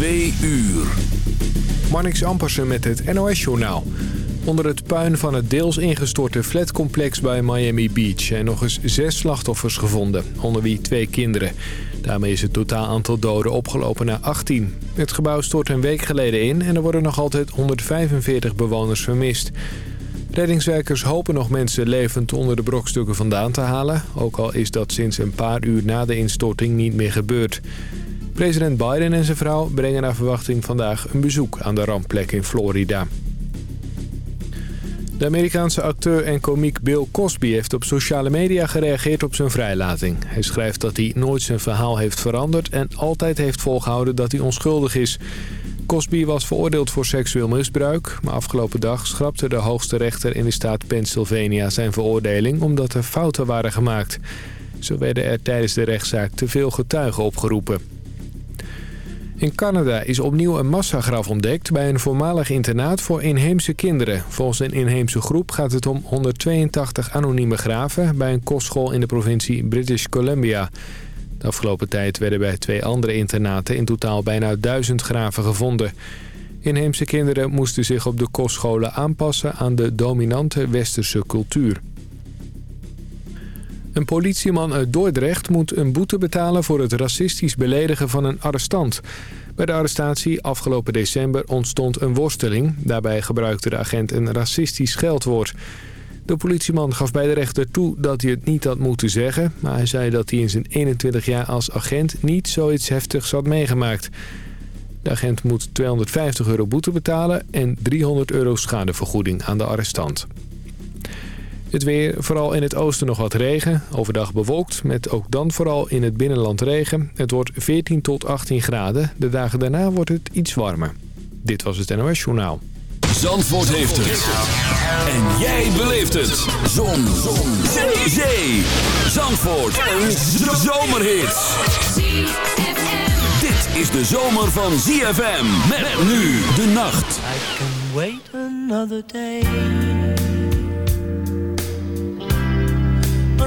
Twee uur. Marnix Ampersen met het NOS-journaal. Onder het puin van het deels ingestorte flatcomplex bij Miami Beach... zijn nog eens zes slachtoffers gevonden, onder wie twee kinderen. Daarmee is het totaal aantal doden opgelopen naar 18. Het gebouw stort een week geleden in en er worden nog altijd 145 bewoners vermist. Reddingswerkers hopen nog mensen levend onder de brokstukken vandaan te halen... ook al is dat sinds een paar uur na de instorting niet meer gebeurd. President Biden en zijn vrouw brengen naar verwachting vandaag een bezoek aan de rampplek in Florida. De Amerikaanse acteur en komiek Bill Cosby heeft op sociale media gereageerd op zijn vrijlating. Hij schrijft dat hij nooit zijn verhaal heeft veranderd en altijd heeft volgehouden dat hij onschuldig is. Cosby was veroordeeld voor seksueel misbruik, maar afgelopen dag schrapte de hoogste rechter in de staat Pennsylvania zijn veroordeling omdat er fouten waren gemaakt. Zo werden er tijdens de rechtszaak te veel getuigen opgeroepen. In Canada is opnieuw een massagraf ontdekt bij een voormalig internaat voor inheemse kinderen. Volgens een inheemse groep gaat het om 182 anonieme graven bij een kostschool in de provincie British Columbia. De afgelopen tijd werden bij twee andere internaten in totaal bijna duizend graven gevonden. Inheemse kinderen moesten zich op de kostscholen aanpassen aan de dominante westerse cultuur. Een politieman uit Dordrecht moet een boete betalen voor het racistisch beledigen van een arrestant. Bij de arrestatie afgelopen december ontstond een worsteling. Daarbij gebruikte de agent een racistisch scheldwoord. De politieman gaf bij de rechter toe dat hij het niet had moeten zeggen... maar hij zei dat hij in zijn 21 jaar als agent niet zoiets heftigs had meegemaakt. De agent moet 250 euro boete betalen en 300 euro schadevergoeding aan de arrestant. Het weer, vooral in het oosten nog wat regen. Overdag bewolkt, met ook dan vooral in het binnenland regen. Het wordt 14 tot 18 graden. De dagen daarna wordt het iets warmer. Dit was het NOS Journaal. Zandvoort heeft het. En jij beleeft het. Zon. Zon. Zee. Zee. Zandvoort. Een zomerhit. Dit is de zomer van ZFM. Met nu de nacht. I can wait another day.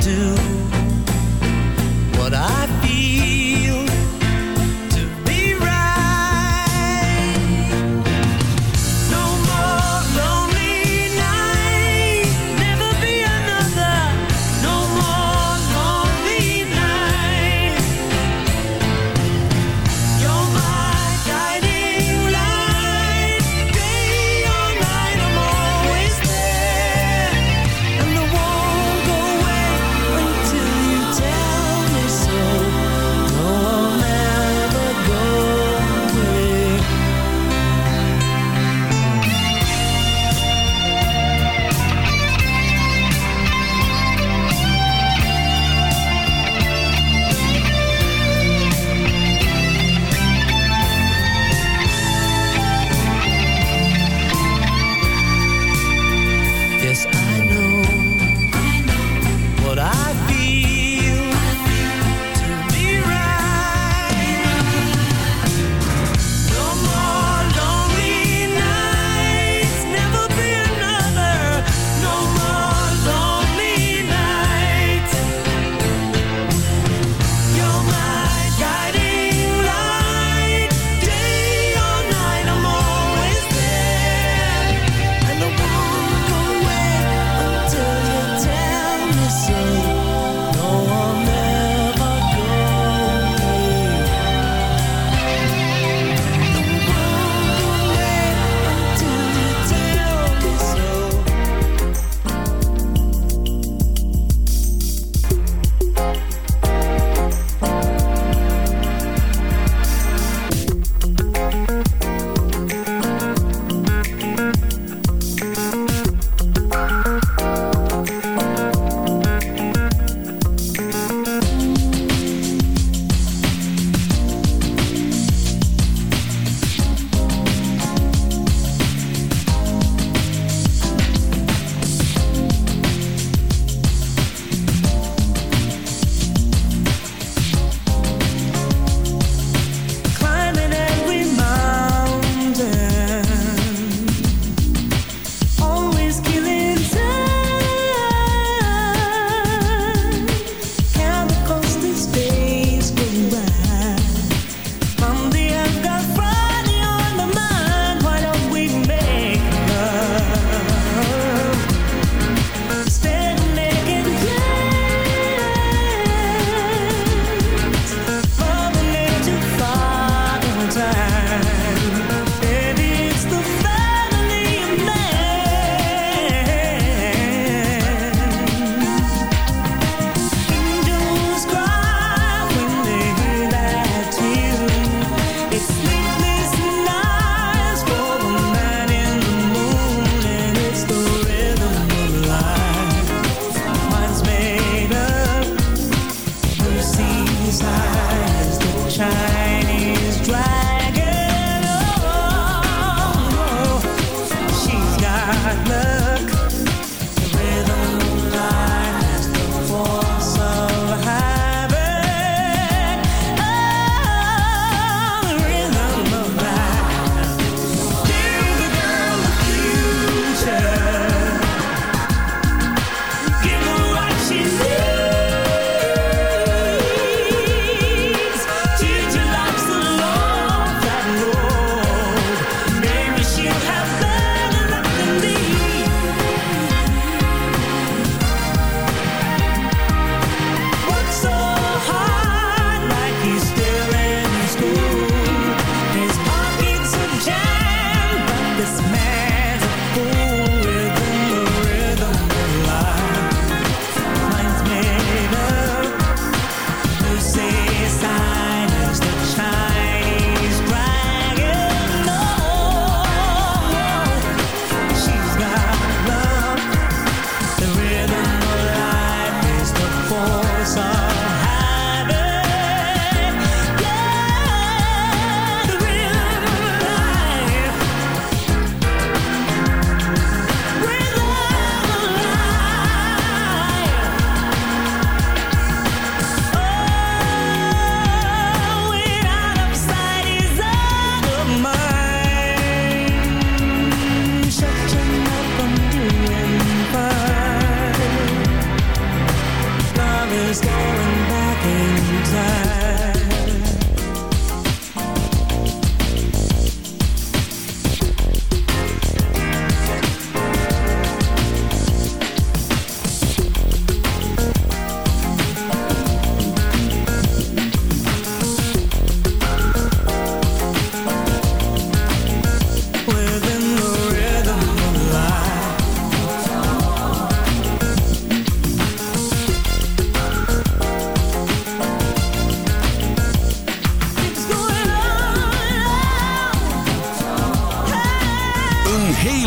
do what I feel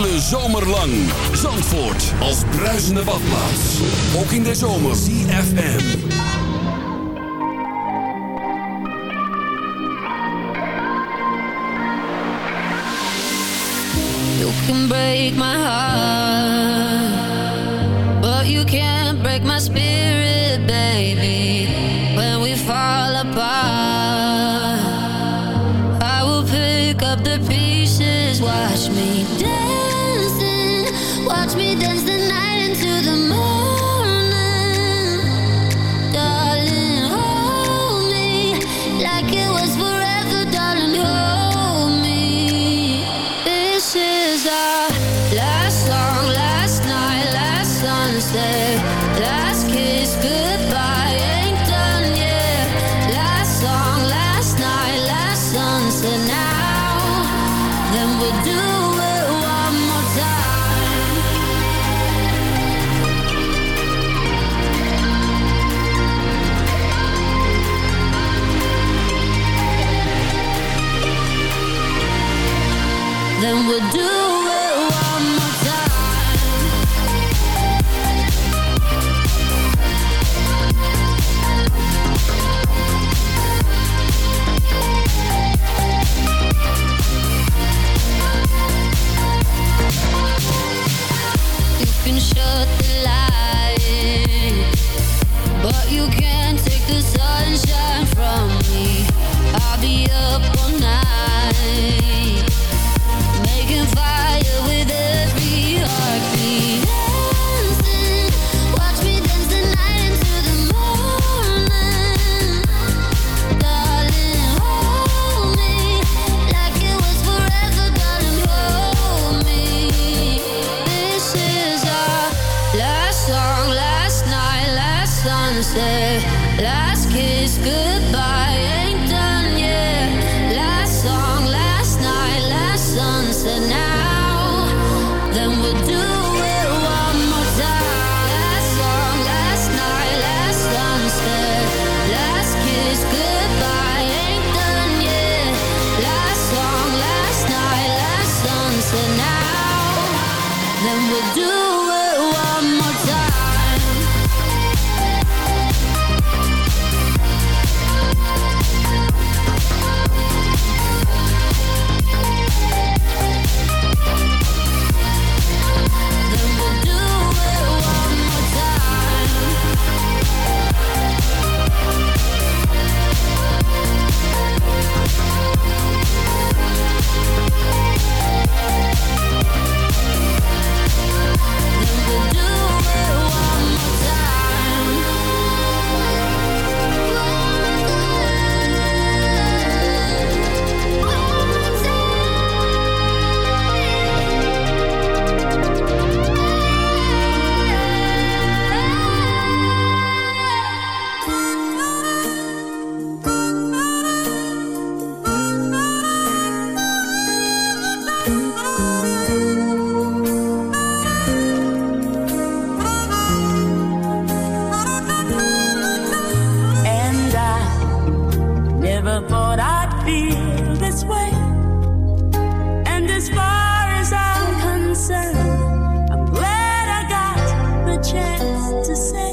hele zomer lang. Zandvoort als bruisende badplaats. Ook in de zomer. CFM. You can break my heart. But you can't break my spirit, baby. When we fall apart. I will pick up the pieces. Watch me down. to say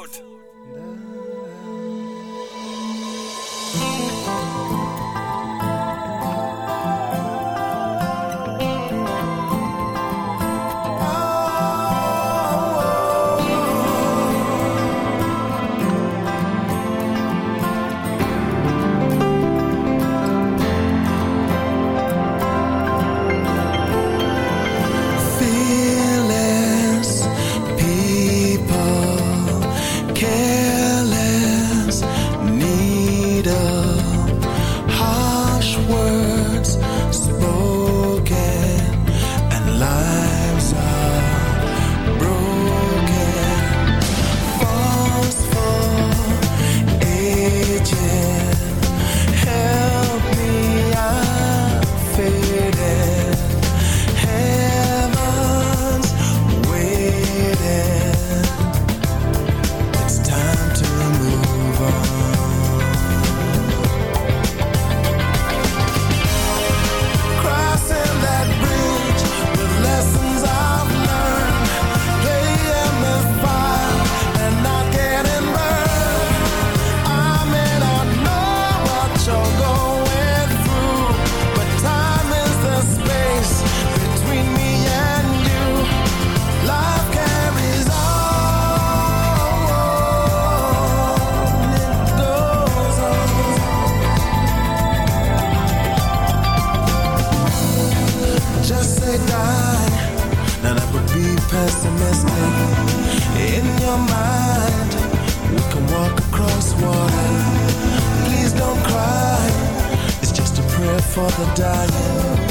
for the dying.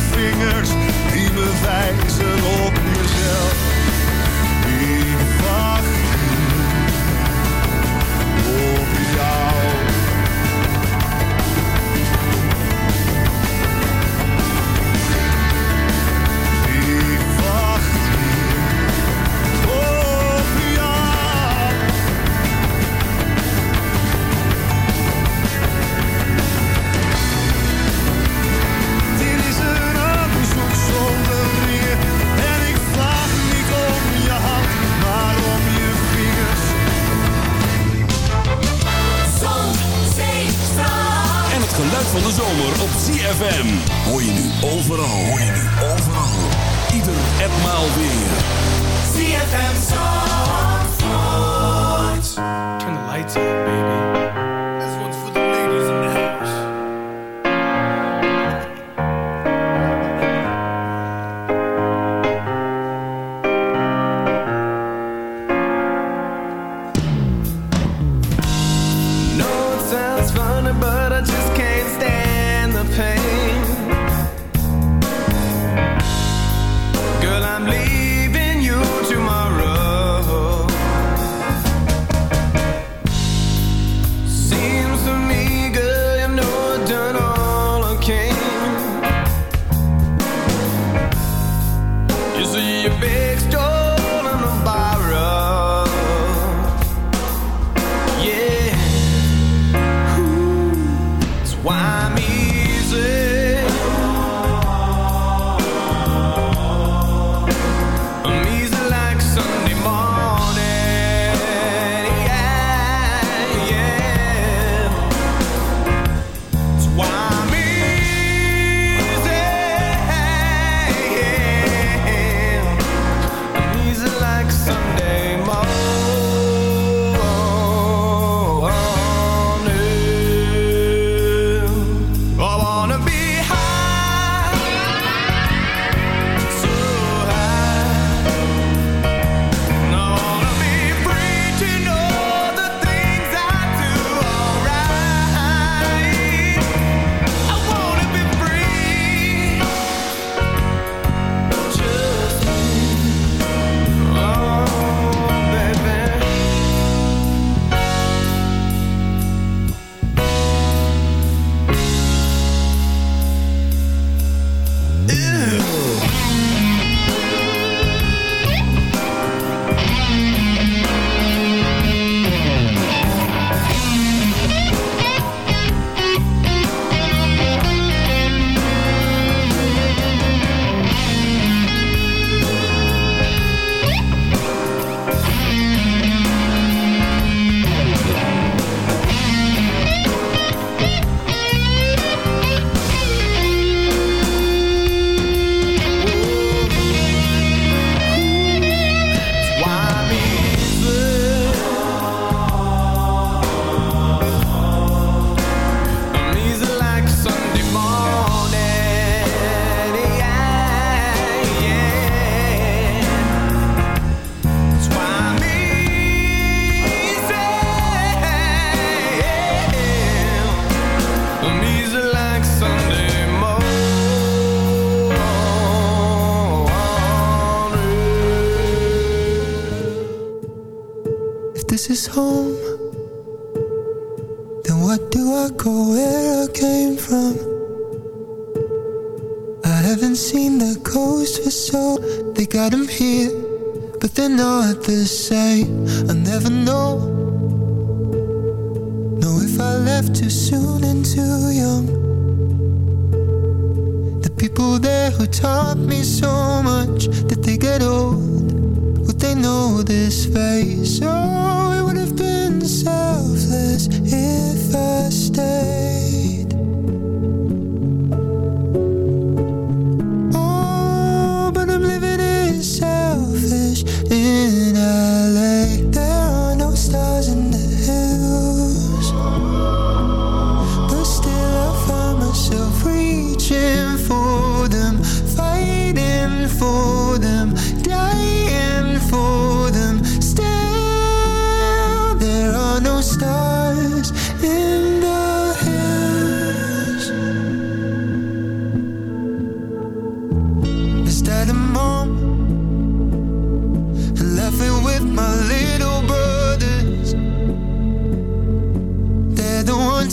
vingers die bewijzen op jezelf. van de zomer op ZFM. Hoor je nu overal, hoor je nu overal. Ieder en maal weer. ZFM Zandvoort. Turn the lights up, baby.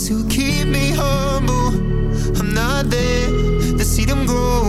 to keep me humble. I'm not there to see them grow.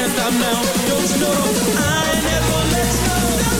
En stop now, don't you know I never let go.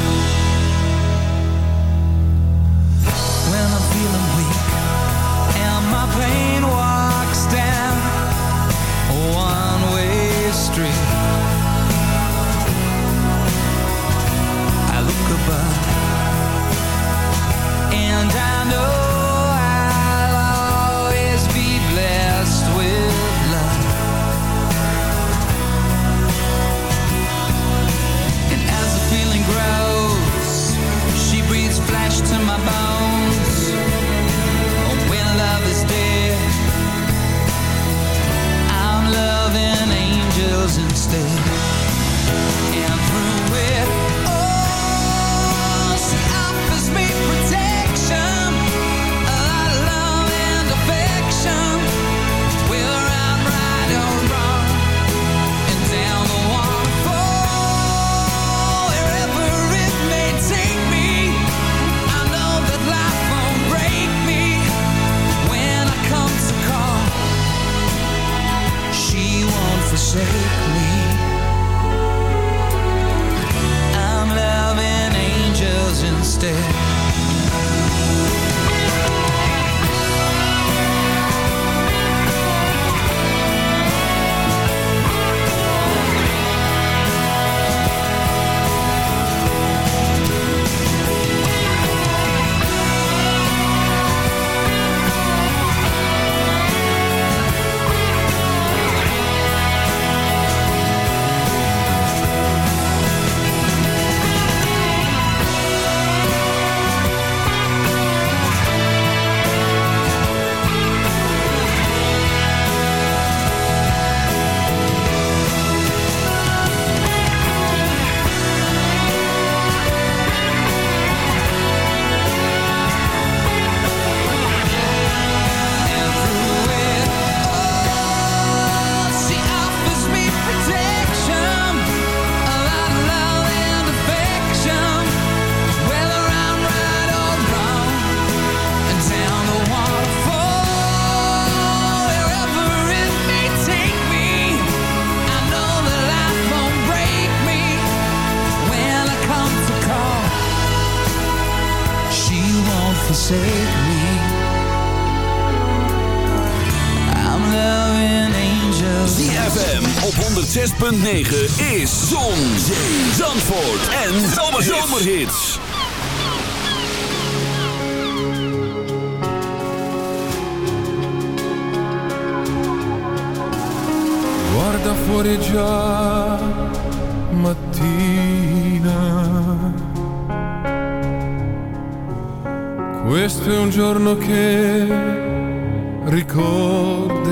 zomerhits. Guarda fuori già mattina. Questo è un giorno che ricorderai.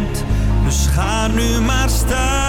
dus ga nu maar staan.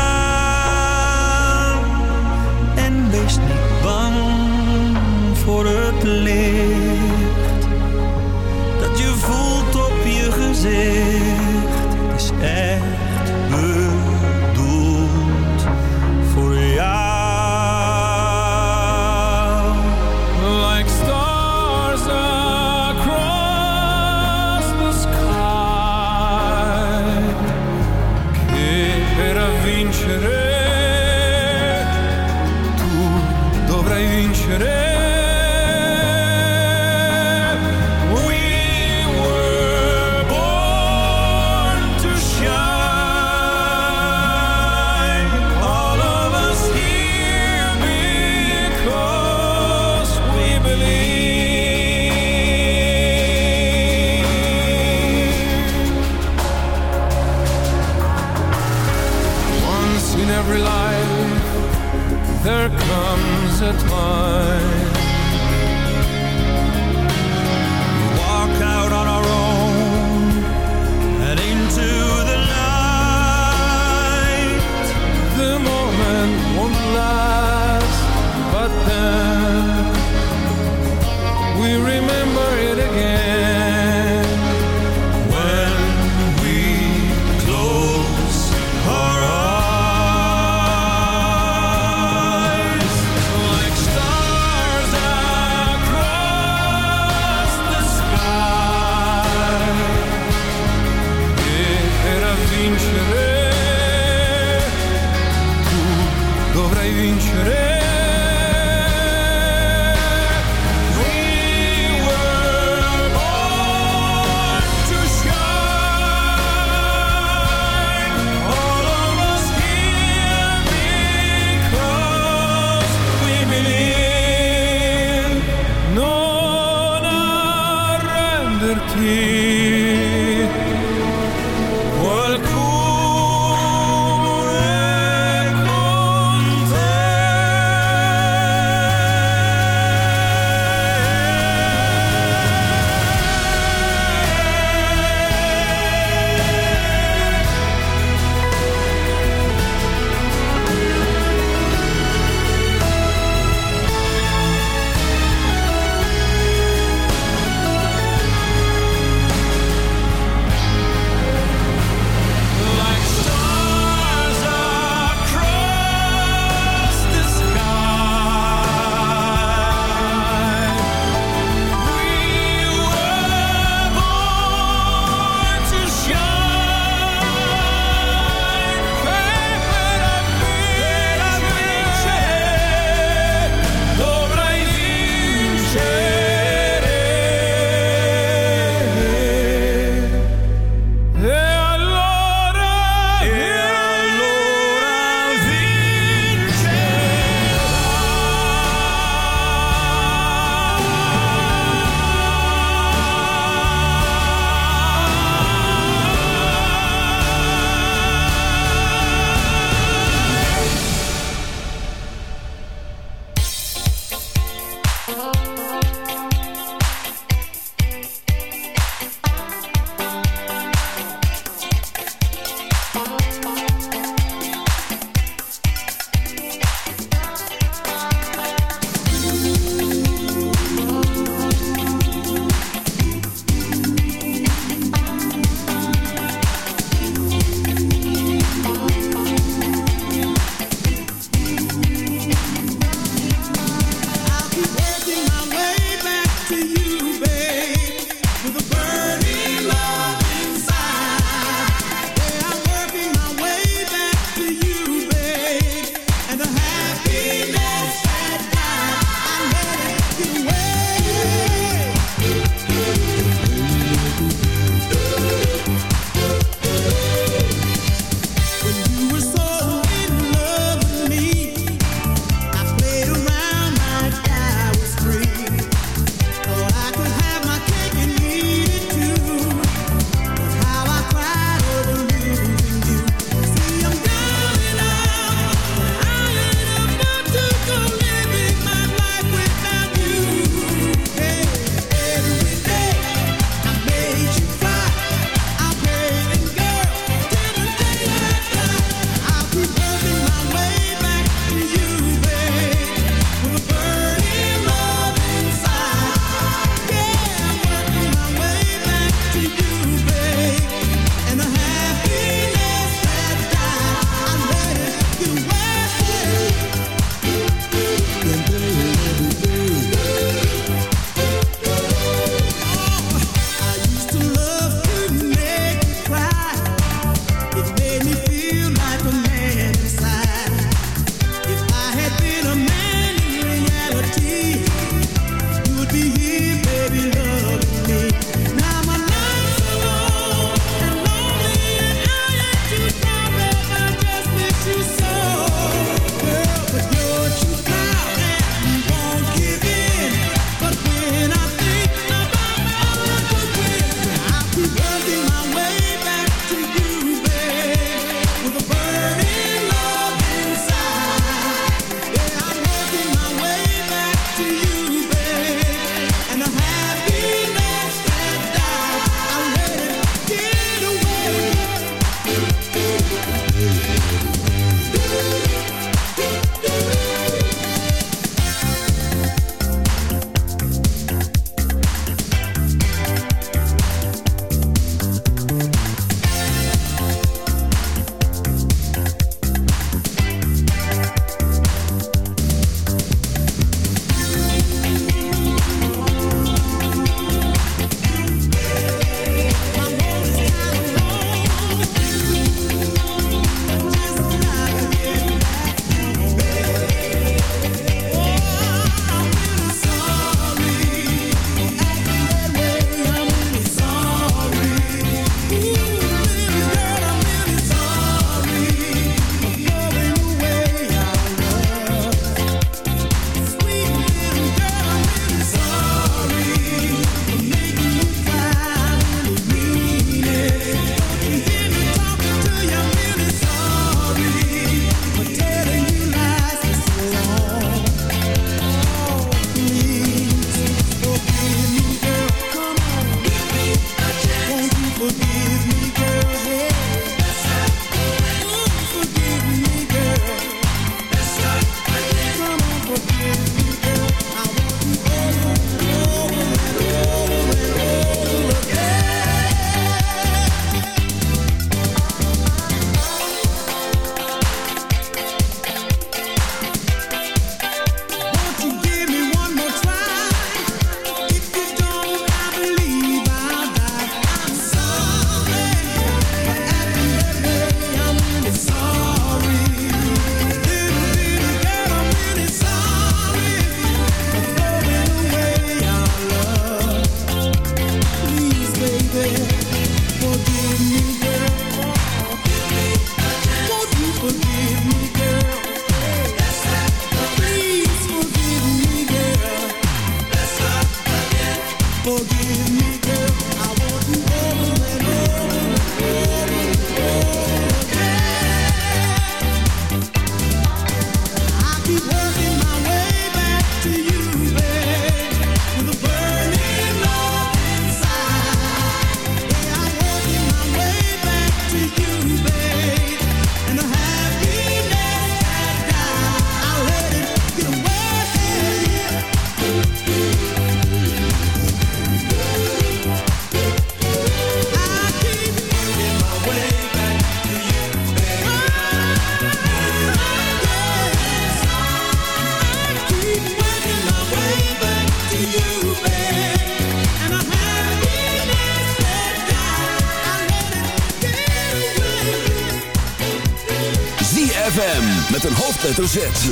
hoofdletter Z.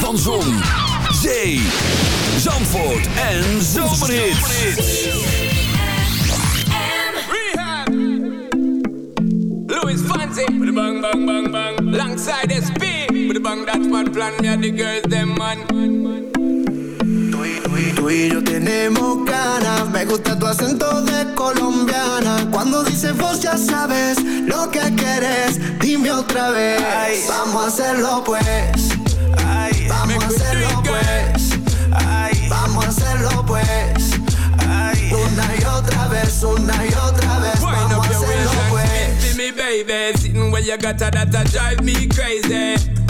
Van Zon, Zee, Zandvoort en Zomerhits. Louis Fancy, with a bang bang bang bang. Langside SP, with a bang that's what plan me and the girls them man. Y yo tenemos ganas, me gusta tu acento de colombiana. Cuando dices vos ya sabes lo que quieres, dime otra vez. Vamos a hacerlo pues. pues. Ay, vamos a hacerlo pues. Ay, vamos a hacerlo pues. Una y otra vez, una y otra vez, Why vamos a hacerlo pues. Me, baby, sitting where you got drive me crazy.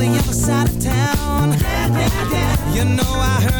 the other side of town. You know I heard